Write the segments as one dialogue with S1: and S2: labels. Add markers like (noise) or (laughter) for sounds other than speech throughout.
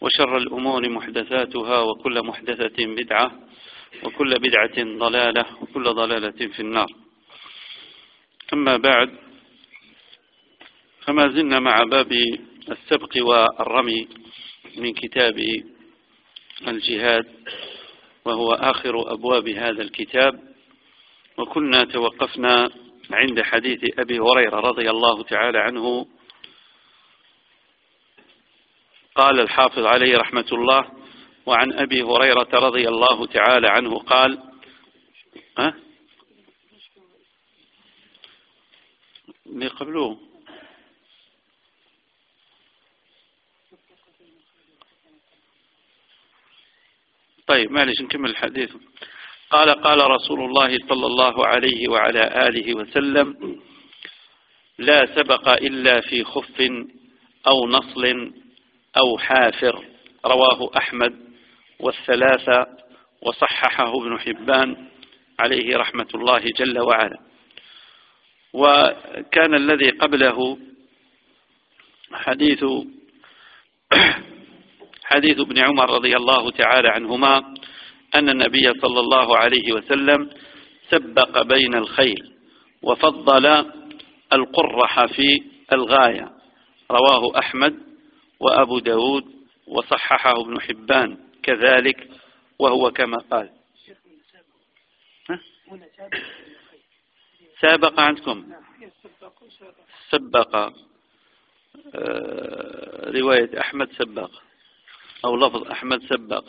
S1: وشر الأمور محدثاتها وكل محدثة بدعة وكل بدعة ضلالة وكل ضلالة في النار. أما بعد فما زلنا مع باب السبق والرمي من كتاب الجهاد وهو آخر أبواب هذا الكتاب. وكنا توقفنا عند حديث أبي هريرة رضي الله تعالى عنه قال الحافظ عليه رحمة الله وعن أبي هريرة رضي الله تعالى عنه قال ها؟ اللي قبله. طيب معلش نكمل الحديث. قال قال رسول الله صلى الله عليه وعلى آله وسلم لا سبق إلا في خف أو نصل أو حافر رواه أحمد والثلاثة وصححه ابن حبان عليه رحمة الله جل وعلا. وكان الذي قبله حديث (clears throat) حديث ابن عمر رضي الله تعالى عنهما أن النبي صلى الله عليه وسلم سبق بين الخيل وفضل القرح في الغاية. رواه أحمد وأبو داود وصححه ابن حبان كذلك وهو كما قال. سابق عندكم سبق. آه، رواية أحمد سبق أو لفظ أحمد سبق.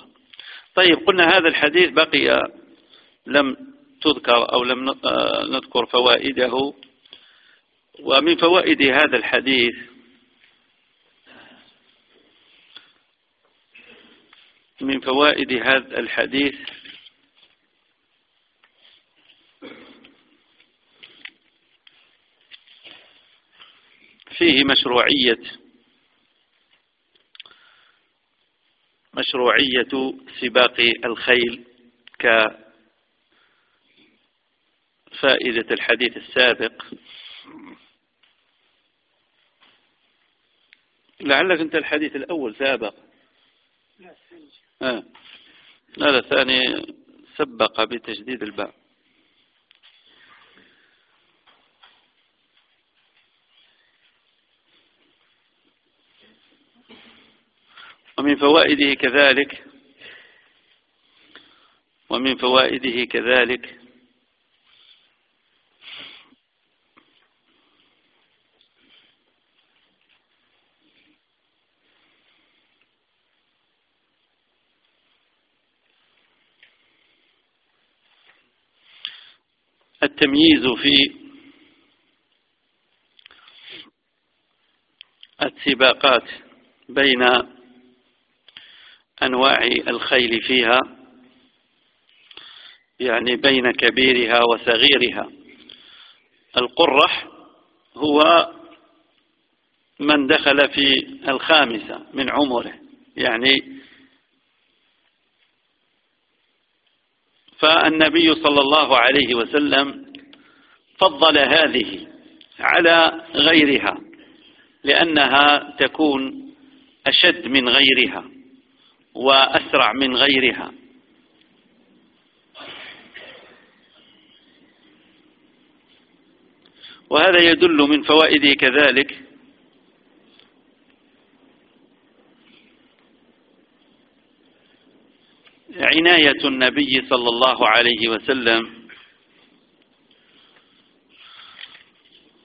S1: طيب قلنا هذا الحديث بقي لم تذكر أو لم آه، نذكر فوائده. ومن فوائد هذا الحديث من فوائد هذا الحديث. فيه مشروعية. مشروعية سباق الخيل كفائدة الحديث السابق. لعلك أنت الحديث الأول سابق. آه. لا الثاني سبق بتجديد الباء ومن فوائده كذلك ومن فوائده كذلك التمييز في السباقات بين أنواع الخيل فيها يعني بين كبيرها وصغيرها. القرح هو من دخل في الخامسة من عمره يعني فالنبي صلى الله عليه وسلم فضل هذه على غيرها لأنها تكون أشد من غيرها وأسرع من غيرها. وهذا يدل من فوائده كذلك عناية النبي صلى الله عليه وسلم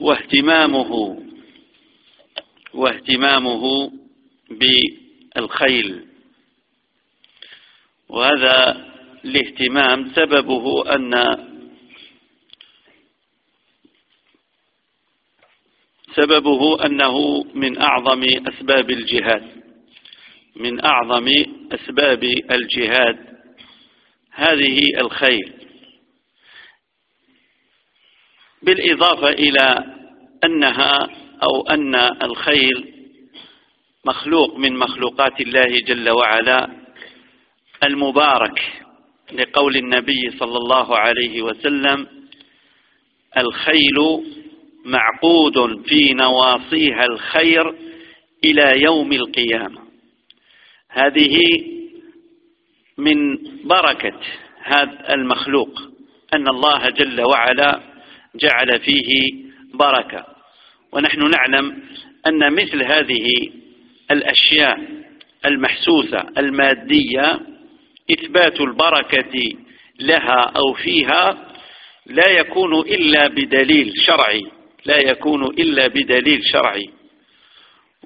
S1: واهتمامه واهتمامه بالخيل. وهذا الاهتمام سببه أن سببه أنه من أعظم أسباب الجهاد من أعظم أسباب الجهاد هذه الخيل. بالإضافة إلى أنها أو أن الخيل مخلوق من مخلوقات الله جل وعلا المبارك لقول النبي صلى الله عليه وسلم الخيل معقود في نواصيها الخير إلى يوم القيامة. هذه من بركة هذا المخلوق أن الله جل وعلا جعل فيه بركة. ونحن نعلم أن مثل هذه الأشياء المحسوسة المادية إثبات البركة لها أو فيها لا يكون إلا بدليل شرعي لا يكون إلا بدليل شرعي.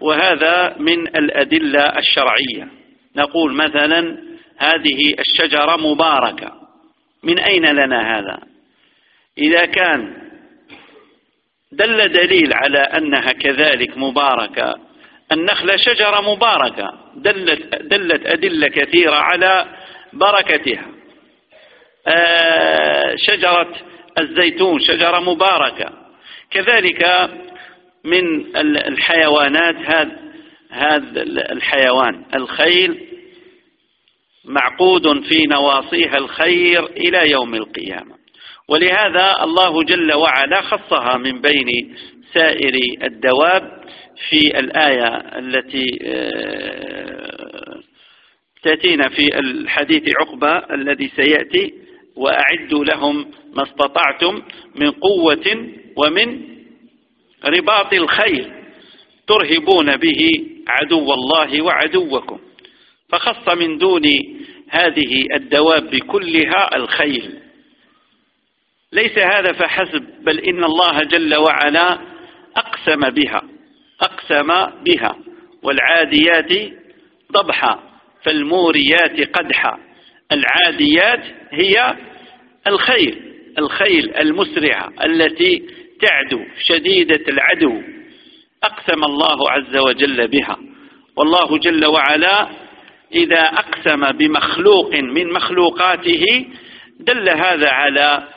S1: وهذا من الأدلة الشرعية. نقول مثلا هذه الشجرة مباركة. من أين لنا هذا؟ إذا كان دل دليل على أنها كذلك مباركة النخلة شجرة مباركة دلت, دلت أدلة كثيرة على بركتها. آه، شجرة الزيتون شجرة مباركة. كذلك من الحيوانات هذا هذا الحيوان الخيل معقود في نواصيها الخير إلى يوم القيامة. ولهذا الله جل وعلا خصها من بين سائر الدواب في الآية التي آه، تأتينا في الحديث عقبة الذي سيأتي وأعدوا لهم ما استطعتم من قوة ومن رباط الخيل ترهبون به عدو الله وعدوكم فخص من دون هذه الدواب كلها الخيل. ليس هذا فحسب بل إن الله جل وعلا أقسم بها أقسم بها والعاديات ضبحا فالموريات قدحا. العاديات هي الخيل الخيل المسرعة التي تعدو شديدة العدو. أقسم الله عز وجل بها. والله جل وعلا إذا أقسم بمخلوق من مخلوقاته دل هذا على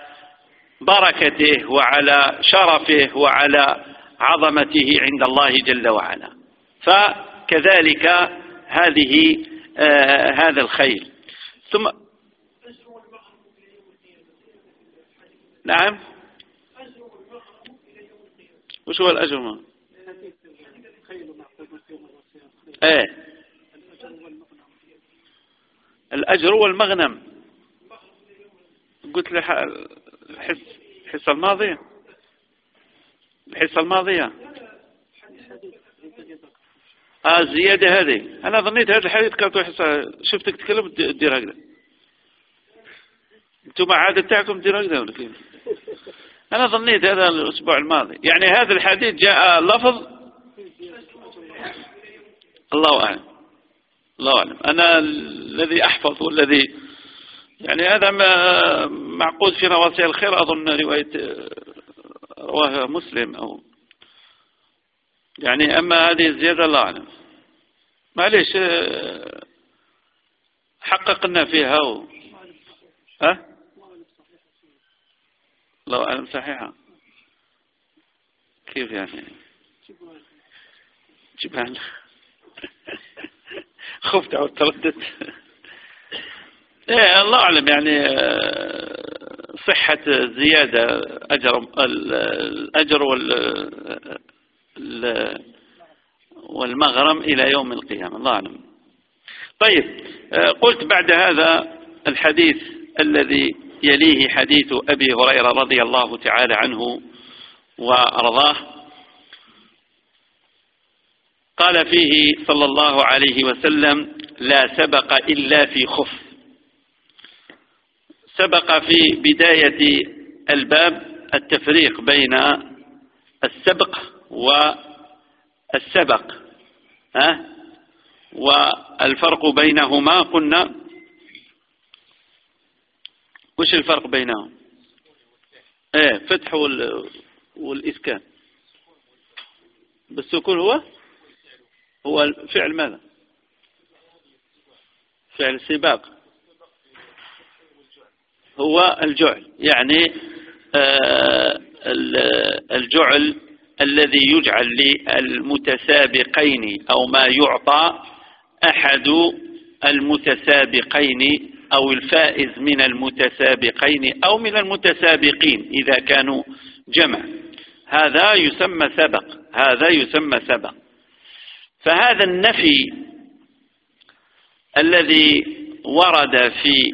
S1: بركته وعلى شرفه وعلى عظمته عند الله جل وعلا. فكذلك هذه آه هذا الخير. ثم نعم. وش هو الأجر؟ إيه. الأجر والمغنم. قلت له الحس الحصة الماضية. الحصة الماضية. آه الزيادة هذه. أنا ظنيت هذا الحديث كانت حصة شفتك تتكلم تدير هكذا. أنتم عادة تاعكم تدير هكذا أنا ظنيت هذا الأسبوع الماضي. يعني هذا الحديث جاء لفظ. الله أعلم. الله أعلم. أنا الذي أحفظ والذي يعني هذا ما معقود في نواصي الخير أظن رواية رواه مسلم أو يعني أما هذه الزيادة لا أعلم. معليش حققنا فيها و... ها؟ الله أعلم صحيحة. كيف يعني؟ جبال. (laughs) خفت أو ترددت إيه الله أعلم يعني آه، صحة زيادة أجر الأجر وال والمغرم إلى يوم القيامة الله أعلم. طيب آه، قلت بعد هذا الحديث الذي يليه حديث أبي هريرة رضي الله تعالى عنه وأرضاه قال فيه صلى الله عليه وسلم لا سبق إلا في خف. سبق في بداية الباب التفريق بين السبق والسبق ها؟ والفرق بينهما قلنا وش الفرق بينهم؟ إيه فتح والإسكان. بالسكون هو؟ هو فعل ماذا؟ فعل سباق. هو الجعل يعني آه، الجعل الذي يجعل للمتسابقين أو ما يعطى أحد المتسابقين أو الفائز من المتسابقين أو من المتسابقين إذا كانوا جمع. هذا يسمى سبق هذا يسمى سبق. فهذا النفي الذي ورد في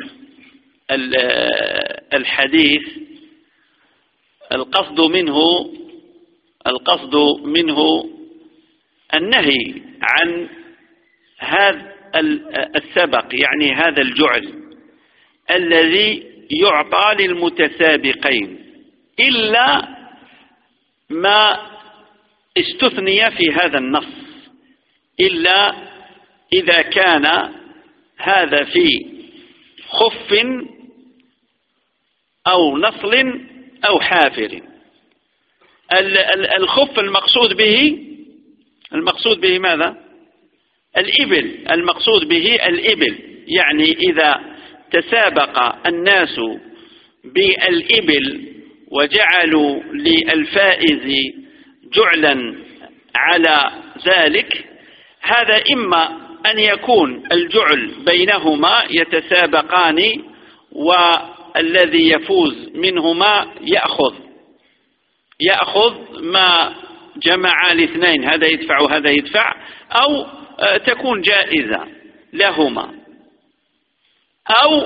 S1: الحديث القصد منه القصد منه النهي عن هذا السبق يعني هذا الجعل الذي يعطى للمتسابقين إلا ما استثني في هذا النص إلا إذا كان هذا في خف أو نصل أو حافر. الخف المقصود به المقصود به ماذا؟ الإبل. المقصود به الإبل. يعني إذا تسابق الناس بالإبل وجعلوا للفائز جعلا على ذلك هذا إما أن يكون الجعل بينهما يتسابقان والذي يفوز منهما يأخذ. يأخذ ما جمع الاثنين هذا يدفع وهذا يدفع أو آه، تكون جائزة لهما. أو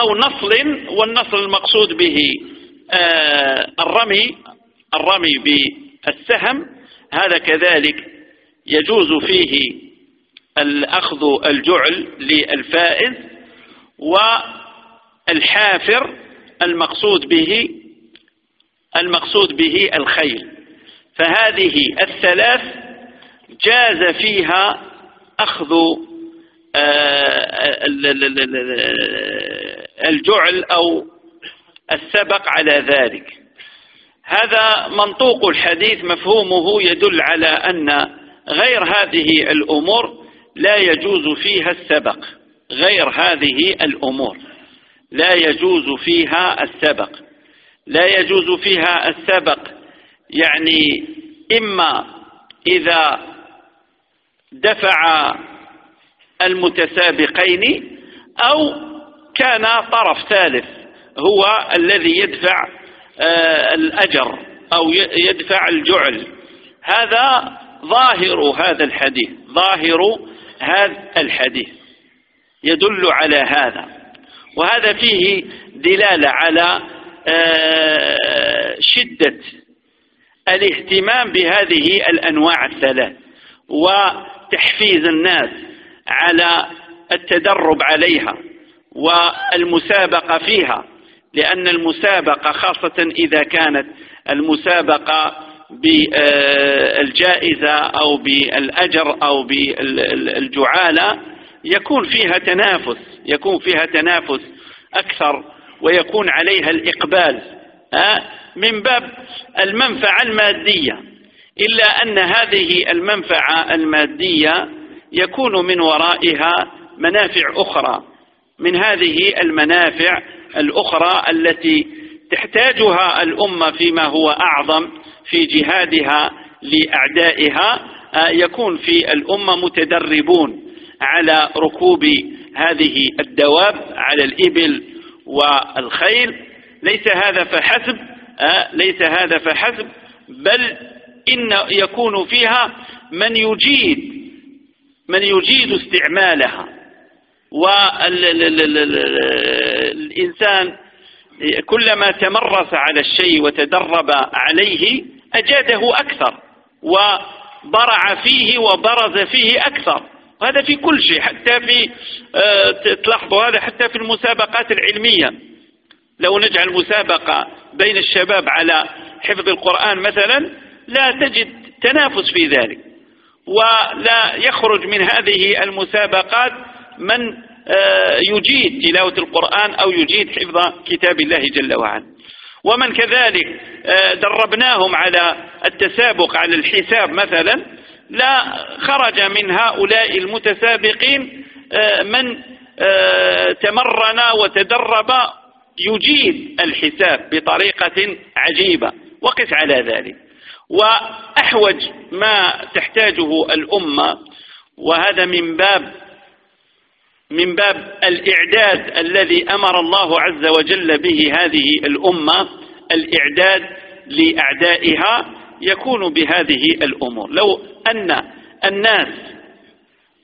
S1: أو نصل والنصل المقصود به آه، الرمي الرمي بالسهم هذا كذلك يجوز فيه الأخذ الجعل للفائز والحافر المقصود به المقصود به الخيل. فهذه الثلاث جاز فيها أخذ آه، الجعل أو السبق على ذلك. هذا منطوق الحديث مفهومه يدل على أن غير هذه الأمور لا يجوز فيها السبق. غير هذه الأمور. لا يجوز فيها السبق. لا يجوز فيها السبق. يعني إما إذا دفع المتسابقين أو كان طرف ثالث هو الذي يدفع آه، الأجر أو يدفع الجعل. هذا ظاهر هذا الحديث ظاهر هذا الحديث. يدل على هذا. وهذا فيه دلالة على آه، شدة الاهتمام بهذه الأنواع الثلاث وتحفيز الناس على التدرب عليها والمسابقة فيها لأن المسابقة خاصة إذا كانت المسابقة بالجائزة أو بالأجر أو بالجعالة يكون فيها تنافس يكون فيها تنافس أكثر ويكون عليها الإقبال من باب المنفعة المادية. إلا أن هذه المنفعة المادية يكون من ورائها منافع أخرى. من هذه المنافع الأخرى التي تحتاجها الأمة فيما هو أعظم في جهادها لأعدائها يكون في الأمة متدربون. على ركوب هذه الدواب على الإبل والخيل. ليس هذا فحسب آه، ليس هذا فحسب بل إن يكون فيها من يجيد من يجيد استعمالها. والإنسان كلما تمرس على الشيء وتدرب عليه أجاده أكثر وبرع فيه وبرز فيه أكثر. وهذا في كل شيء حتى في آه، تلاحظوا هذا حتى في المسابقات العلمية. لو نجعل مسابقة بين الشباب على حفظ القرآن مثلا لا تجد تنافس في ذلك. ولا يخرج من هذه المسابقات من آه، يجيد تلاوة القرآن أو يجيد حفظ كتاب الله جل وعلا. ومن كذلك آه، دربناهم على التسابق على الحساب مثلا لا خرج من هؤلاء المتسابقين آه، من تمرن وتدرب يجيد الحساب بطريقة عجيبة. وقس على ذلك. وأحوج ما تحتاجه الأمة وهذا من باب من باب الإعداد الذي أمر الله عز وجل به هذه الأمة الإعداد لأعدائها يكون بهذه الأمور. لو أن الناس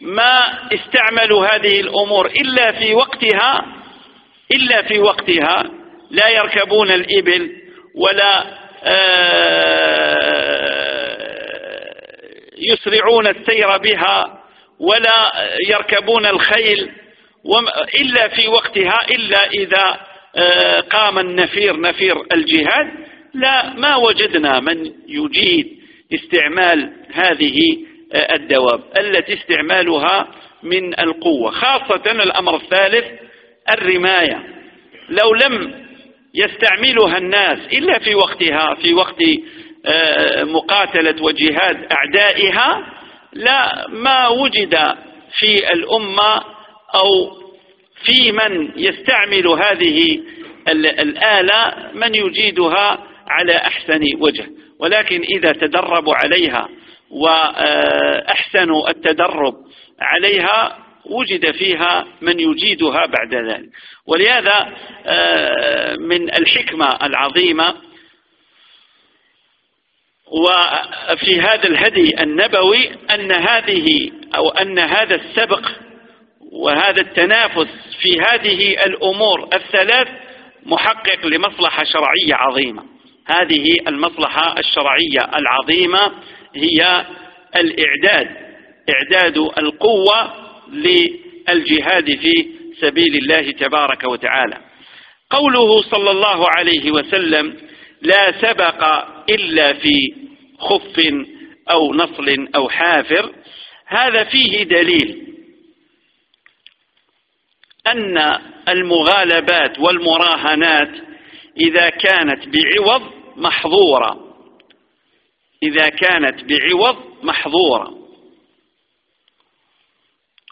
S1: ما استعملوا هذه الأمور إلا في وقتها إلا في وقتها لا يركبون الإبل ولا آه، يسرعون السير بها ولا يركبون الخيل إلا في وقتها إلا إذا آه، قام النفير نفير الجهاد. لا ما وجدنا من يجيد استعمال هذه آه، الدواب التي استعمالها من القوة خاصة الأمر الثالث الرماية. لو لم يستعملها الناس إلا في وقتها في وقت آه، مقاتلة وجهاد أعدائها لا ما وجد في الأمة أو في من يستعمل هذه الآلة من يجيدها على أحسن وجه. ولكن إذا تدربوا عليها وأحسنوا التدرب عليها وجد فيها من يجيدها بعد ذلك. ولهذا من الحكمة العظيمة وفي هذا الهدي النبوي أن هذه أو أن هذا السبق وهذا التنافس في هذه الأمور الثلاث محقق لمصلحة شرعية عظيمة. هذه المصلحة الشرعية العظيمة هي الإعداد إعداد القوة للجهاد في سبيل الله تبارك وتعالى. قوله صلى الله عليه وسلم لا سبق إلا في خف أو نصل أو حافر هذا فيه دليل أن المغالبات والمراهنات إذا كانت بعوض محظورة. إذا كانت بعوض محظورة.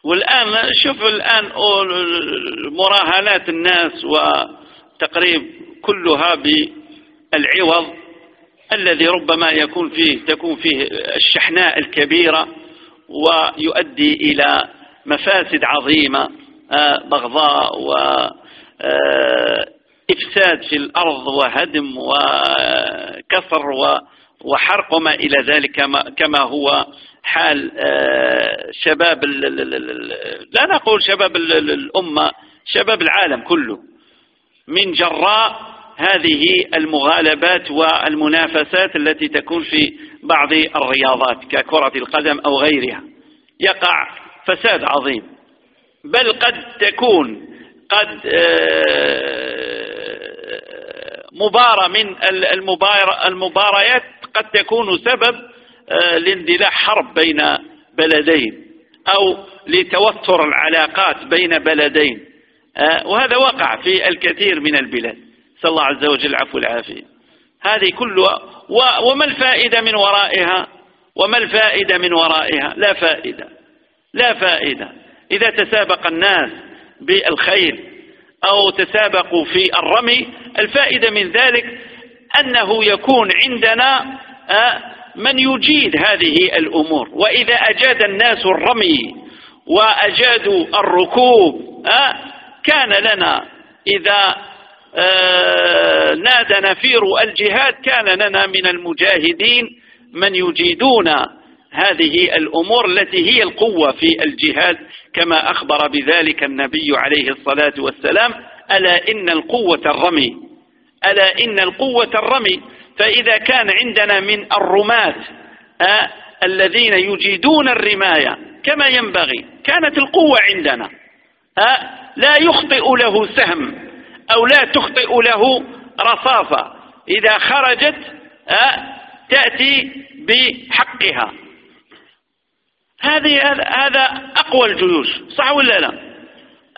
S1: والآن شوف الآن مراهنات الناس وتقريب كلها بالعوض الذي ربما يكون فيه تكون فيه الشحناء الكبيرة ويؤدي إلى مفاسد عظيمة آه، بغضاء وإفساد آه، في الأرض وهدم وكسر وحرق وما إلى ذلك كما هو حال آه، شباب لا نقول شباب الأمة شباب العالم كله. من جراء هذه المغالبات والمنافسات التي تكون في بعض الرياضات ككرة القدم أو غيرها. يقع فساد عظيم. بل قد تكون قد آه، مباراة من المباريات قد تكون سبب آه، لاندلاع حرب بين بلدين أو لتوتر العلاقات بين بلدين. آه، وهذا وقع في الكثير من البلاد. صلى الله عز وجل العفو والعافية. هذه كلها وما الفائدة من ورائها؟ وما الفائدة من ورائها؟ لا فائدة. لا فائدة. إذا تسابق الناس بالخير أو تسابقوا في الرمي. الفائدة من ذلك أنه يكون عندنا آه، من يجيد هذه الأمور. وإذا أجاد الناس الرمي وأجادوا الركوب كان لنا إذا نادى نفير الجهاد كان لنا من المجاهدين من يجيدون هذه الأمور التي هي القوة في الجهاد كما أخبر بذلك النبي عليه الصلاة والسلام ألا إن القوة الرمي؟ ألا إن القوة الرمي؟ فإذا كان عندنا من الرماة آه الذين يجيدون الرماية كما ينبغي كانت القوة عندنا آه لا يخطئ له سهم أو لا تخطئ له رصافة إذا خرجت آه تأتي بحقها. هذه هذا أقوى الجيوش صح ولا لا؟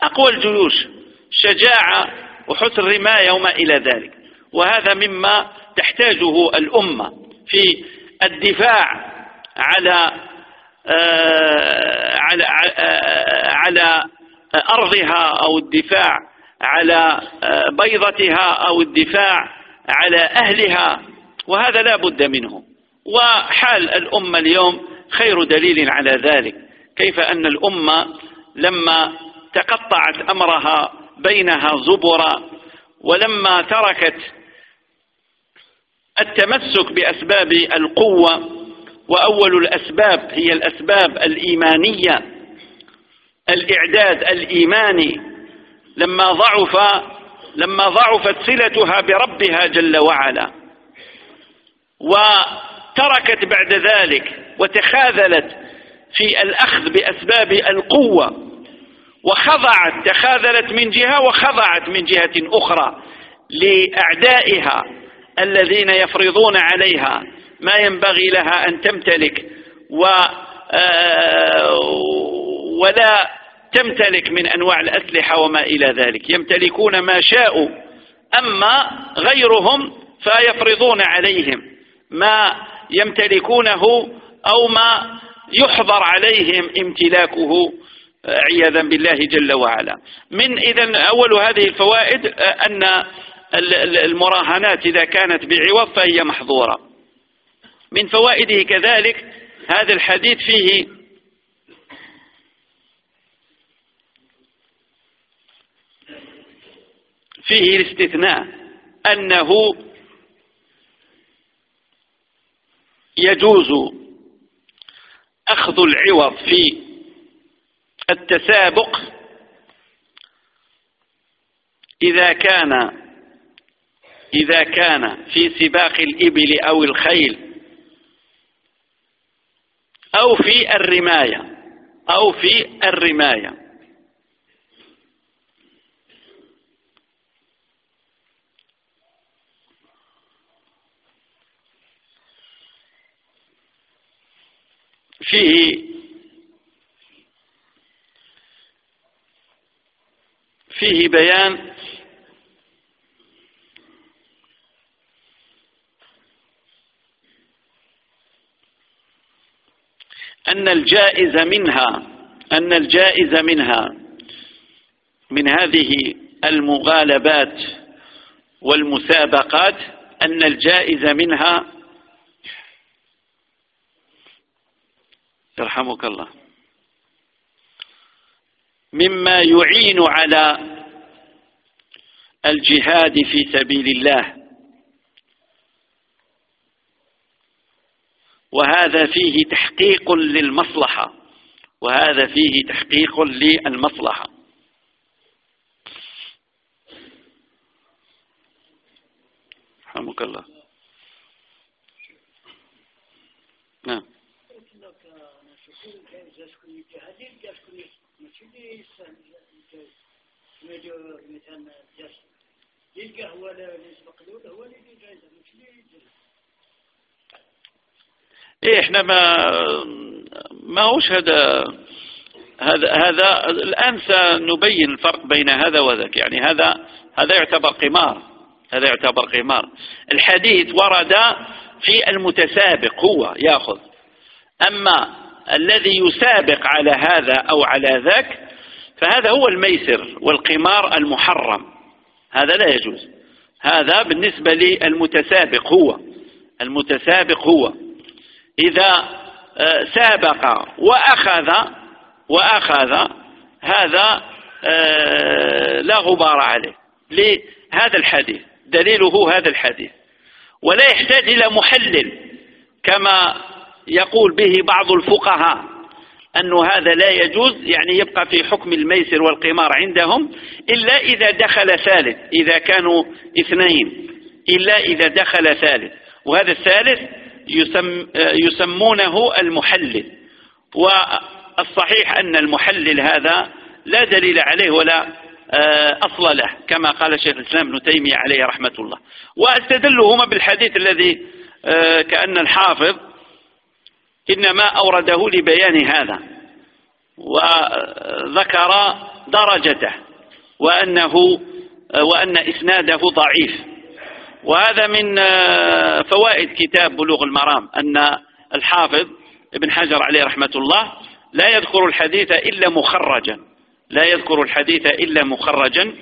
S1: أقوى الجيوش شجاعة وحسن رماية وما إلى ذلك. وهذا مما تحتاجه الأمة في الدفاع على آه، على آه، على أرضها أو الدفاع على آه، بيضتها أو الدفاع على أهلها وهذا لا بد منه. وحال الأمة اليوم خير دليل على ذلك. كيف أن الأمة لما تقطعت أمرها بينها زبرا ولما تركت التمسك بأسباب القوة وأول الأسباب هي الأسباب الإيمانية الإعداد الإيماني لما ضعف لما ضعفت صلتها بربها جل وعلا. وتركت بعد ذلك وتخاذلت في الأخذ بأسباب القوة وخضعت تخاذلت من جهة وخضعت من جهة أخرى لأعدائها الذين يفرضون عليها ما ينبغي لها أن تمتلك و آه، ولا تمتلك من أنواع الأسلحة وما إلى ذلك. يمتلكون ما شاءوا أما غيرهم فيفرضون عليهم. ما يمتلكونه أو ما يحضر عليهم امتلاكه عياذا بالله جل وعلا. من إذا أول هذه الفوائد أن المراهنات إذا كانت بعوض فهي محظورة. من فوائده كذلك هذا الحديث فيه فيه الاستثناء أنه يجوز أخذ العوض في التسابق إذا كان إذا كان في سباق الإبل أو الخيل أو في الرماية أو في الرماية. فيه فيه بيان أن الجائز منها أن الجائز منها من هذه المغالبات والمسابقات أن الجائز منها يرحمك الله. مما يعين على الجهاد في سبيل الله. وهذا فيه تحقيق للمصلحة. وهذا فيه تحقيق للمصلحة. رحمك الله. نعم. يلقى هو يسبق له هو اللي مش إيه إحنا ما ما هوش هذا هذا هذا الآن سنبين الفرق بين هذا وذاك. يعني هذا هذا يعتبر قمار. هذا يعتبر قمار. الحديث ورد في المتسابق هو يأخذ. أما الذي يسابق على هذا أو على ذاك فهذا هو الميسر والقمار المحرم. هذا لا يجوز. هذا بالنسبة للمتسابق هو. المتسابق هو. إذا آه، سابق وأخذ وأخذ هذا آه، لا غبار عليه. لهذا الحديث. دليله هذا الحديث. ولا يحتاج إلى محلل كما يقول به بعض الفقهاء أن هذا لا يجوز يعني يبقى في حكم الميسر والقمار عندهم إلا إذا دخل ثالث إذا كانوا اثنين إلا إذا دخل ثالث. وهذا الثالث يسم يسمونه المحلل. والصحيح أن المحلل هذا لا دليل عليه ولا آه، أصل له كما قال شيخ الإسلام ابن تيمية عليه رحمة الله. وأستدلهما بالحديث الذي آه، كأن الحافظ إنما أورده لبيان هذا وذكر درجته وأنه وأن إسناده ضعيف. وهذا من فوائد كتاب بلوغ المرام أن الحافظ ابن حجر عليه رحمة الله لا يذكر الحديث إلا مخرجا لا يذكر الحديث إلا مخرجا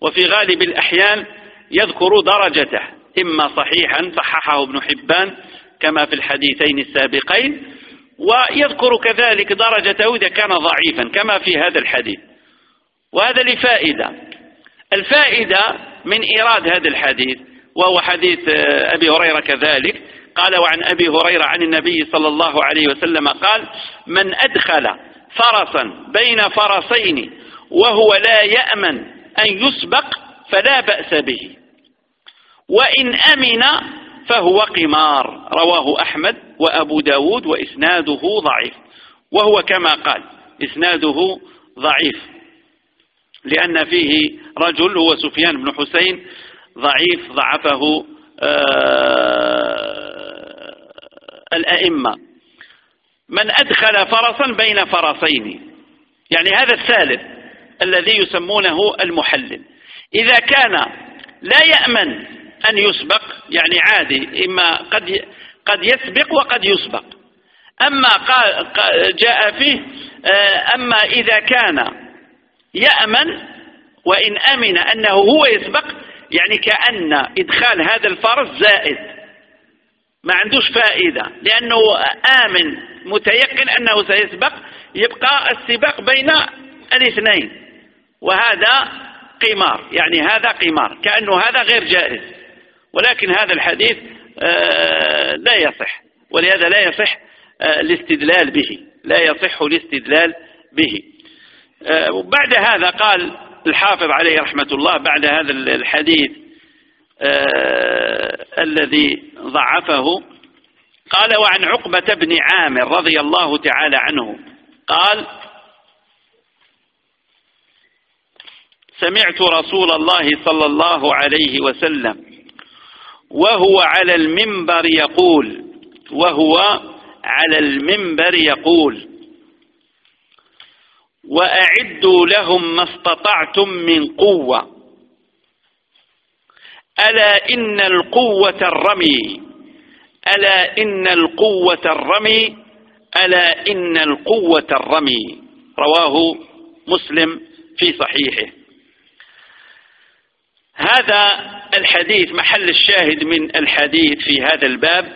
S1: وفي غالب الأحيان يذكر درجته إما صحيحا صححه ابن حبان كما في الحديثين السابقين ويذكر كذلك درجته إذا كان ضعيفا كما في هذا الحديث. وهذا لفائدة. الفائدة من إيراد هذا الحديث وهو حديث آه، أبي هريرة كذلك. قال وعن أبي هريرة عن النبي صلى الله عليه وسلم قال من أدخل فرسا بين فرسين وهو لا يأمن أن يسبق فلا بأس به وإن أمن فهو قمار. رواه أحمد وأبو داود وإسناده ضعيف. وهو كما قال إسناده ضعيف. لأن فيه رجل هو سفيان بن حسين ضعيف ضعفه آه الأئمة. من أدخل فرسا بين فرسين. يعني هذا الثالث الذي يسمونه المحلل. إذا كان لا يأمن أن يسبق يعني عادي إما قد قد يسبق وقد يسبق. أما قال جاء فيه آه، أما إذا كان يأمن وإن أمن أنه هو يسبق يعني كأن إدخال هذا الفرس زائد. ما عندوش فائدة لأنه آمن متيقن أنه سيسبق يبقى السباق بين الاثنين. وهذا قمار يعني هذا قمار كأنه هذا غير جائز. ولكن هذا الحديث آه، لا يصح. ولهذا لا يصح آه، الاستدلال به. لا يصح الاستدلال به. آه، وبعد هذا قال الحافظ عليه رحمة الله بعد هذا الحديث الذي ضعفه قال وعن عقبة بن عامر رضي الله تعالى عنه قال سمعت رسول الله صلى الله عليه وسلم وهو على المنبر يقول وهو على المنبر يقول وأعدوا لهم ما استطعتم من قوة. ألا إن القوة الرمي ألا إن القوة الرمي ألا إن القوة الرمي. رواه مسلم في صحيحه. هذا الحديث محل الشاهد من الحديث في هذا الباب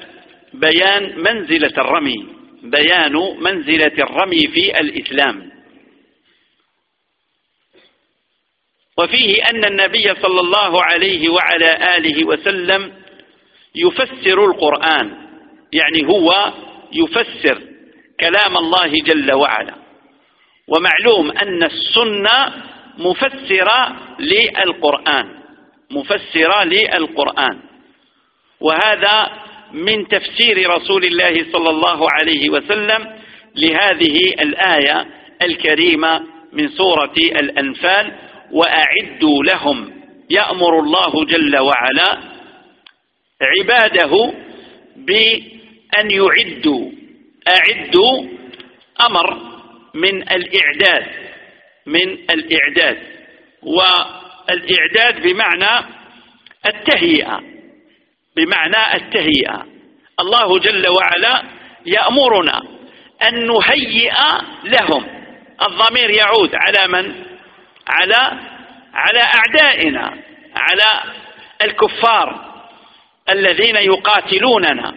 S1: بيان منزلة الرمي بيان منزلة الرمي في الإسلام. وفيه أن النبي صلى الله عليه وعلى آله وسلم يفسر القرآن يعني هو يفسر كلام الله جل وعلا. ومعلوم أن السنة مفسرة للقرآن. مفسرة للقرآن. وهذا من تفسير رسول الله صلى الله عليه وسلم لهذه الآية الكريمة من سورة الأنفال وأعدوا لهم يأمر الله جل وعلا عباده بأن يعدوا. أعدوا أمر من الإعداد من الإعداد. و الإعداد بمعنى التهيئة بمعنى التهيئة. الله جل وعلا يأمرنا أن نهيئ لهم. الضمير يعود على من؟ على على أعدائنا على الكفار الذين يقاتلوننا.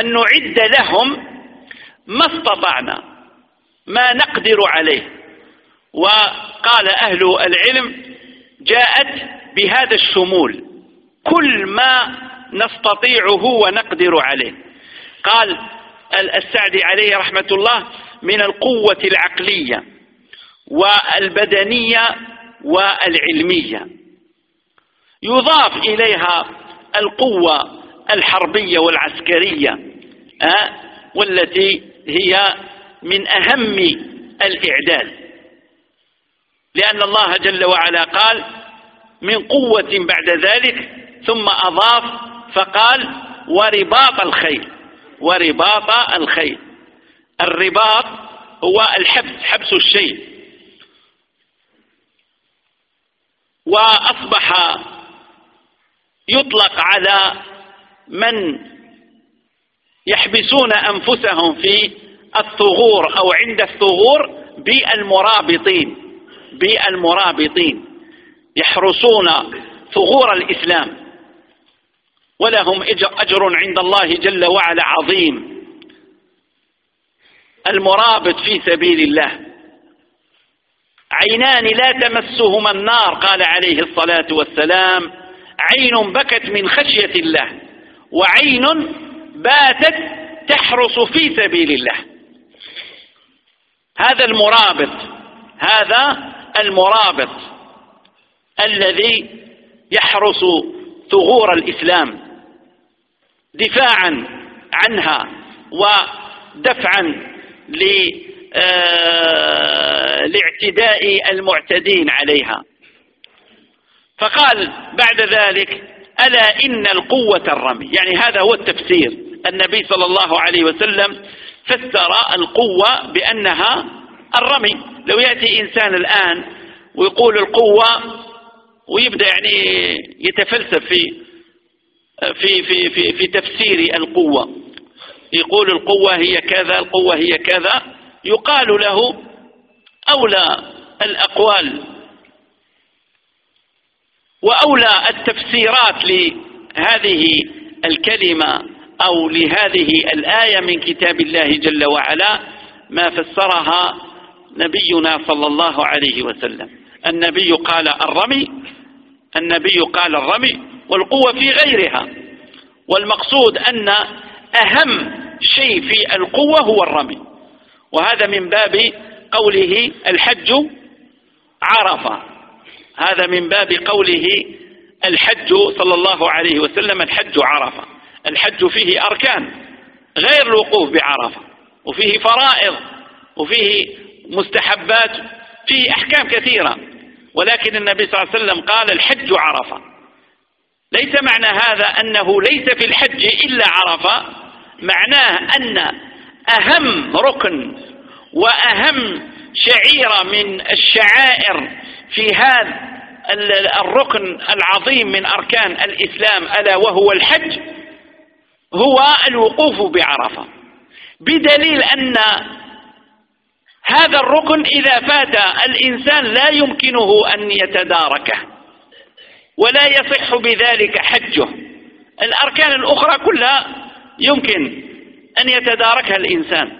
S1: أن نعد لهم ما استطعنا ما نقدر عليه. وقال أهل العلم جاءت بهذا الشمول. كل ما نستطيعه ونقدر عليه. قال السعدي عليه رحمة الله من القوة العقلية والبدنية والعلمية. يضاف إليها القوة الحربية والعسكرية آه، والتي هي من أهم الإعداد لأن الله جل وعلا قال من قوة بعد ذلك ثم أضاف فقال ورباط الخيل ورباط الخيل. الرباط هو الحبس حبس الشيء. وأصبح يطلق على من يحبسون أنفسهم في الثغور أو عند الثغور بالمرابطين. بالمرابطين يحرسون ثغور الإسلام ولهم أجر عند الله جل وعلا عظيم. المرابط في سبيل الله. عينان لا تمسهما النار قال عليه الصلاة والسلام. عين بكت من خشية الله وعين باتت تحرس في سبيل الله. هذا المرابط هذا المرابط الذي يحرس ثغور الإسلام دفاعا عنها ودفعا آه، لاعتداء المعتدين عليها. فقال بعد ذلك ألا إن القوة الرمي. يعني هذا هو التفسير. النبي صلى الله عليه وسلم فسر القوة بأنها الرمي. لو يأتي إنسان الآن ويقول القوة ويبدأ يعني يتفلسف في في في في, في تفسير القوة. يقول القوة هي كذا القوة هي كذا. يقال له أولى الأقوال وأولى التفسيرات لهذه الكلمة أو لهذه الآية من كتاب الله جل وعلا. ما فسرها نبينا صلى الله عليه وسلم. النبي قال الرمي النبي قال الرمي والقوة في غيرها. والمقصود أن أهم شيء في القوة هو الرمي. وهذا من باب قوله الحج عرفة. هذا من باب قوله الحج صلى الله عليه وسلم الحج عرفة. الحج فيه أركان غير الوقوف بعرفة وفيه فرائض وفيه مستحبات فيه أحكام كثيرة. ولكن النبي صلى الله عليه وسلم قال الحج عرفة. ليس معنى هذا أنه ليس في الحج إلا عرفة. معناه أن أهم ركن وأهم شعيرة من الشعائر في هذا الركن العظيم من أركان الإسلام ألا وهو الحج هو الوقوف بعرفة. بدليل أن هذا الركن إذا فات الإنسان لا يمكنه أن يتداركه ولا يصح بذلك حجه. الأركان الأخرى كلها يمكن أن يتداركها الإنسان.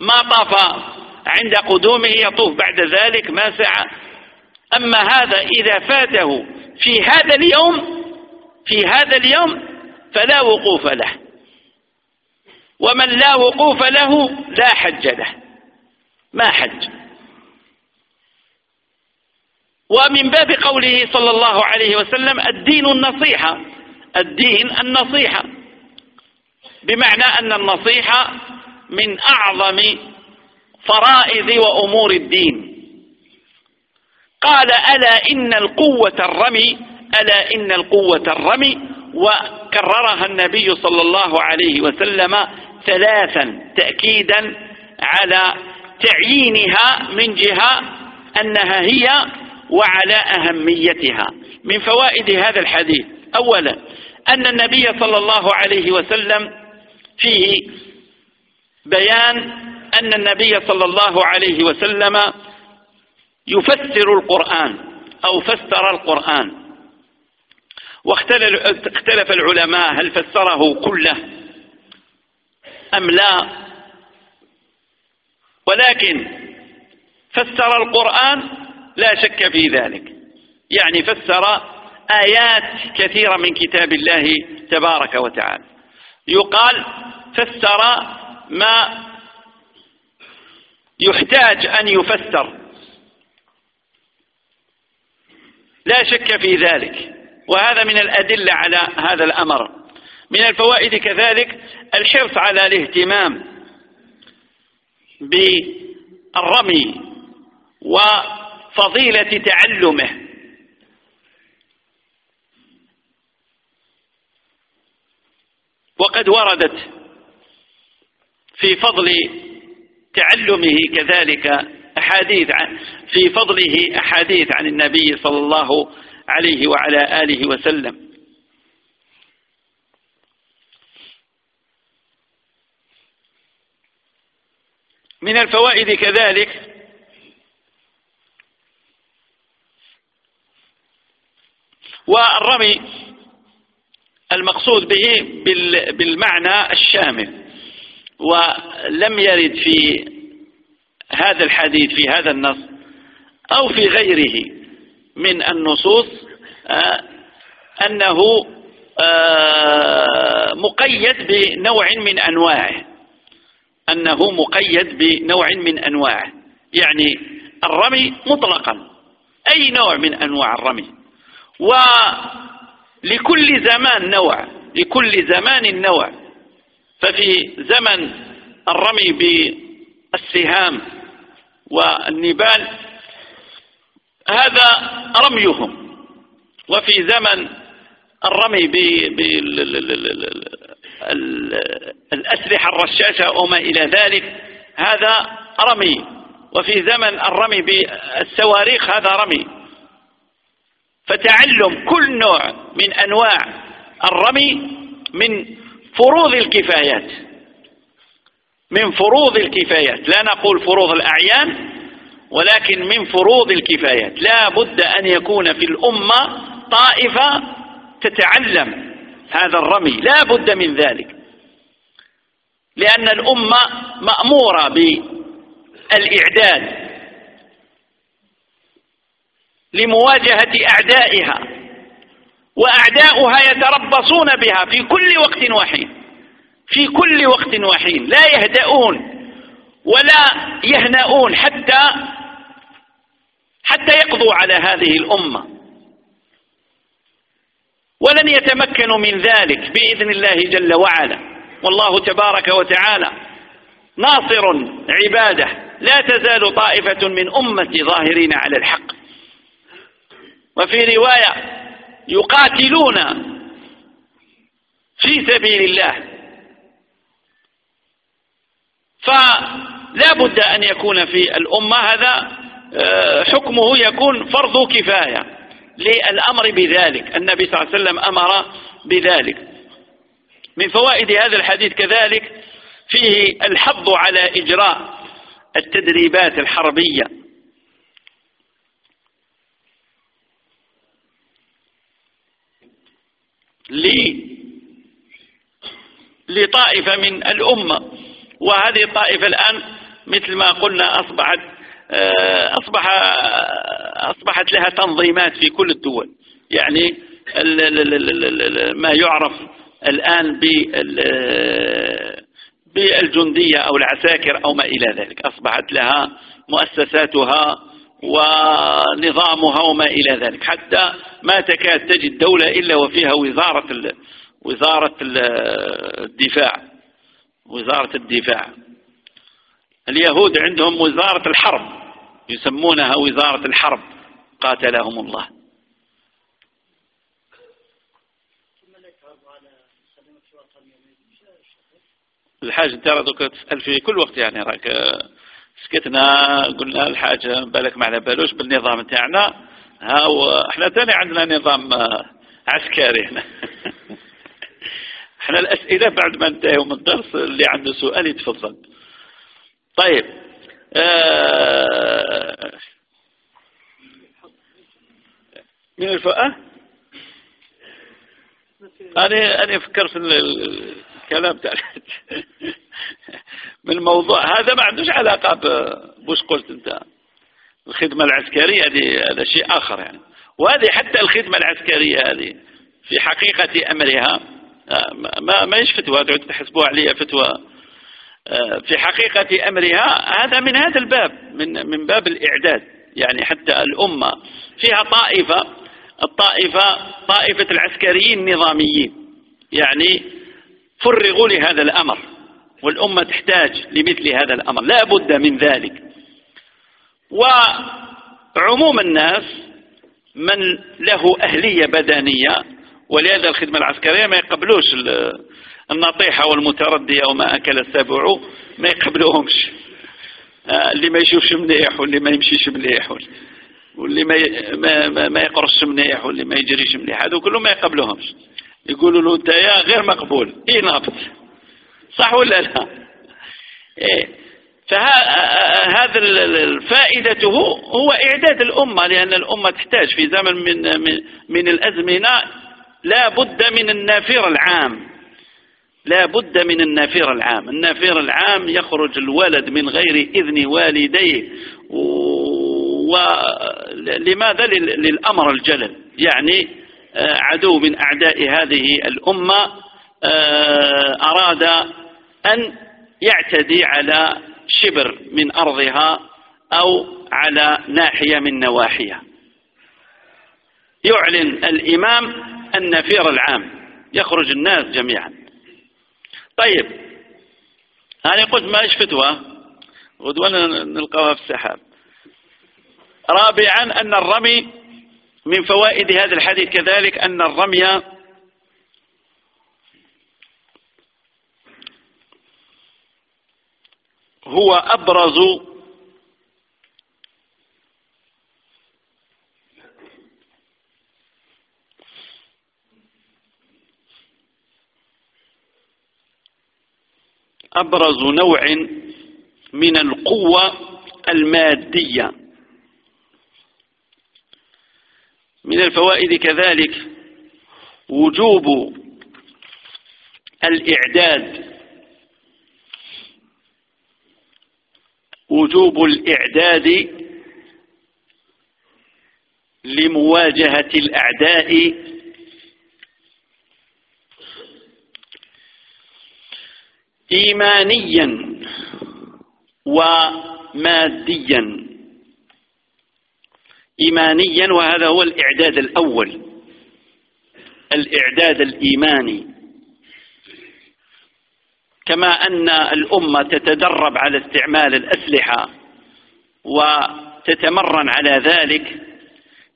S1: ما طاف عند قدومه يطوف بعد ذلك ما سعى. أما هذا إذا فاته في هذا اليوم في هذا اليوم فلا وقوف له. ومن لا وقوف له لا حج له. ما حج. ومن باب قوله صلى الله عليه وسلم الدين النصيحة. الدين النصيحة. بمعنى أن النصيحة من أعظم فرائض وأمور الدين. قال ألا إن القوة الرمي ألا إن القوة الرمي. وكررها النبي صلى الله عليه وسلم ثلاثا تأكيدا على تعيينها من جهة أنها هي وعلى أهميتها. من فوائد هذا الحديث أولا أن النبي صلى الله عليه وسلم فيه بيان أن النبي صلى الله عليه وسلم يفسر القرآن أو فسر القرآن. واختلف العلماء هل فسره كله أم لا. ولكن فسر القرآن لا شك في ذلك. يعني فسر آيات كثيرة من كتاب الله تبارك وتعالى. يقال فسر ما يحتاج أن يفسر. لا شك في ذلك. وهذا من الأدلة على هذا الأمر. من الفوائد كذلك الحرص على الاهتمام. بالرمي وفضيلة تعلمه. وقد وردت في فضل تعلمه كذلك أحاديث عن في فضله أحاديث عن النبي صلى الله عليه وعلى آله وسلم. من الفوائد كذلك. والرمي المقصود به بالمعنى الشامل. ولم يرد في هذا الحديث في هذا النص أو في غيره من النصوص آه، أنه آه، مقيد بنوع من أنواعه. أنه مقيد بنوع من أنواعه يعني الرمي مطلقا. أي نوع من أنواع الرمي؟ ولكل زمان نوع لكل زمان نوع. ففي زمن الرمي بالسهام والنبال هذا رميهم. وفي زمن الرمي بالأسلحة الرشاشة وما إلى ذلك هذا رمي. وفي زمن الرمي بالصواريخ هذا رمي. فتعلم كل نوع من أنواع الرمي من فروض الكفايات. من فروض الكفايات. لا نقول فروض الأعيان ولكن من فروض الكفايات. لا بد أن يكون في الأمة طائفة تتعلم هذا الرمي. لا بد من ذلك. لأن الأمة مأمورة بالإعداد. لمواجهة أعدائها. وأعداؤها يتربصون بها في كل وقت وحين. في كل وقت وحين. لا يهدؤون ولا يهنؤون حتى حتى يقضوا على هذه الأمة. ولن يتمكنوا من ذلك بإذن الله جل وعلا. والله تبارك وتعالى ناصر عباده لا تزال طائفة من أمتي ظاهرين على الحق. وفي رواية يقاتلون في سبيل الله. فلا بد أن يكون في الأمة هذا آه، حكمه يكون فرض كفاية. للأمر بذلك. النبي صلى الله عليه وسلم أمر بذلك. من فوائد هذا الحديث كذلك فيه الحظ على إجراء التدريبات الحربية. لطائفة من الأمة. وهذه الطائفة الآن مثل ما قلنا أصبحت أصبح أصبحت لها تنظيمات في كل الدول. يعني ما يعرف الآن بالجندية أو العساكر أو ما إلى ذلك. أصبحت لها مؤسساتها ونظامها وما إلى ذلك. حتى ما تكاد تجد دولة إلا وفيها وزارة وزارة الدفاع. وزارة الدفاع. اليهود عندهم وزارة الحرب. يسمونها وزارة الحرب. قاتلهم الله. الحاج ترى دوك تسأل في كل وقت يعني راك سكتنا قلنا الحاجة بالك ما على بالوش بالنظام تاعنا. ها إحنا تاني عندنا نظام عسكري هنا. (laughs) إحنا الأسئلة بعد ما انتهوا من الدرس اللي عنده سؤال يتفضل. طيب آه من الفقه أنا أنا فكرت الكلام تاع (laughs) من الموضوع هذا ما عندوش علاقة بوش قلت أنت. الخدمة العسكرية هذه هذا شيء آخر يعني. وهذه حتى الخدمة العسكرية هذه في حقيقة أمرها آه، ما ما يش فتوى؟ تحسبوها عليها فتوى. آه، في حقيقة أمرها هذا من هذا الباب من من باب الإعداد. يعني حتى الأمة فيها طائفة الطائفة طائفة العسكريين النظاميين. يعني فرغوا لهذا الأمر والأمة تحتاج لمثل هذا الأمر. لا بد من ذلك. وعموم الناس من له أهلية بدنية ولهذا الخدمة العسكرية ما يقبلوش النطيحة والمتردية وما أكل السبع ما يقبلوهمش. آه، اللي ما يشوفش مليح واللي ما يمشيش مليح. واللي ما ما ما يقرصش مليح واللي ما يجريش مليح. هذو كلهم ما يقبلوهمش. يقولوا له أنت يا غير مقبول. إيه نابط صح ولا لا؟ إيه. فهذا فائدته هو إعداد الأمة لأن الأمة تحتاج في زمن من, من, من الأزمنة. لا بد من النافير العام. لا بد من النافير العام. النافير العام يخرج الولد من غير إذن والديه. ولماذا للأمر الجلل؟ يعني آه، عدو من أعداء هذه الأمة آه، أراد أن يعتدي على شبر من أرضها أو على ناحية من نواحيها. يعلن الإمام النفير العام يخرج الناس جميعا. طيب أنا قلت ما إيش فتوى؟ غدوة نلقاها في السحاب. رابعا أن الرمي من فوائد هذا الحديث كذلك أن الرمي هو أبرز أبرز نوع من القوة المادية. من الفوائد كذلك وجوب الإعداد. وجوب الإعداد لمواجهة الأعداء. إيمانيا وماديا. إيمانيا وهذا هو الإعداد الأول. الإعداد الإيماني. كما أن الأمة تتدرب على استعمال الأسلحة وتتمرن على ذلك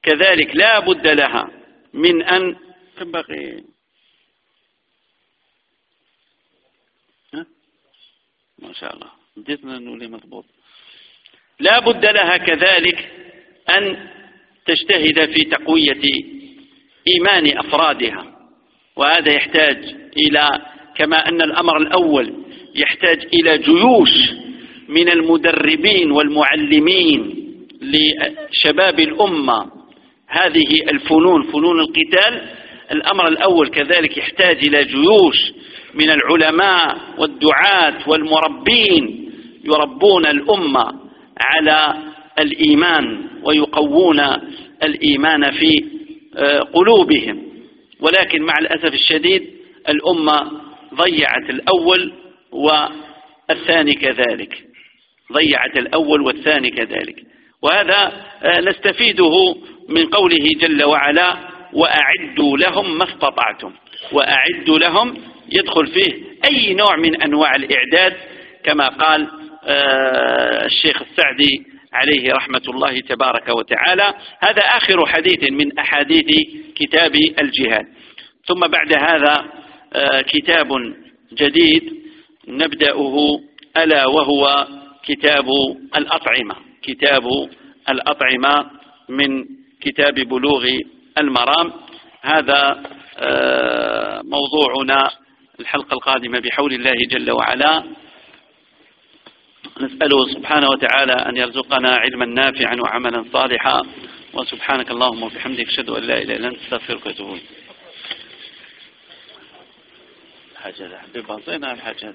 S1: كذلك لا بد لها من أن تنبغي. ما شاء الله. جدنا نولي مضبوط. لا بد لها كذلك أن تجتهد في تقوية إيمان أفرادها وهذا يحتاج إلى كما أن الأمر الأول يحتاج إلى جيوش من المدربين والمعلمين لشباب الأمة. هذه الفنون فنون القتال. الأمر الأول كذلك يحتاج إلى جيوش من العلماء والدعاة والمربين يربون الأمة على الإيمان. ويقوون الإيمان في آه، قلوبهم. ولكن مع الأسف الشديد الأمة ضيعت الأول والثاني كذلك. ضيعت الأول والثاني كذلك. وهذا آه، نستفيده من قوله جل وعلا وأعدوا لهم ما استطعتم وأعدوا لهم يدخل فيه أي نوع من أنواع الإعداد كما قال آه، الشيخ السعدي عليه رحمة الله تبارك وتعالى. هذا آخر حديث من أحاديث كتاب الجهاد. ثم بعد هذا آه، كتاب جديد نبدأه ألا وهو كتاب الأطعمة. كتاب الأطعمة من كتاب بلوغ المرام. هذا آه، موضوعنا الحلقة القادمة بحول الله جل وعلا. نسأله سبحانه وتعالى أن يرزقنا علما نافعا وعملا صالحا. وسبحانك اللهم وبحمدك أشهد أن لا إله إلا أنت أستغفرك وأتوب الحاجة حبيب بنطينا الحاجة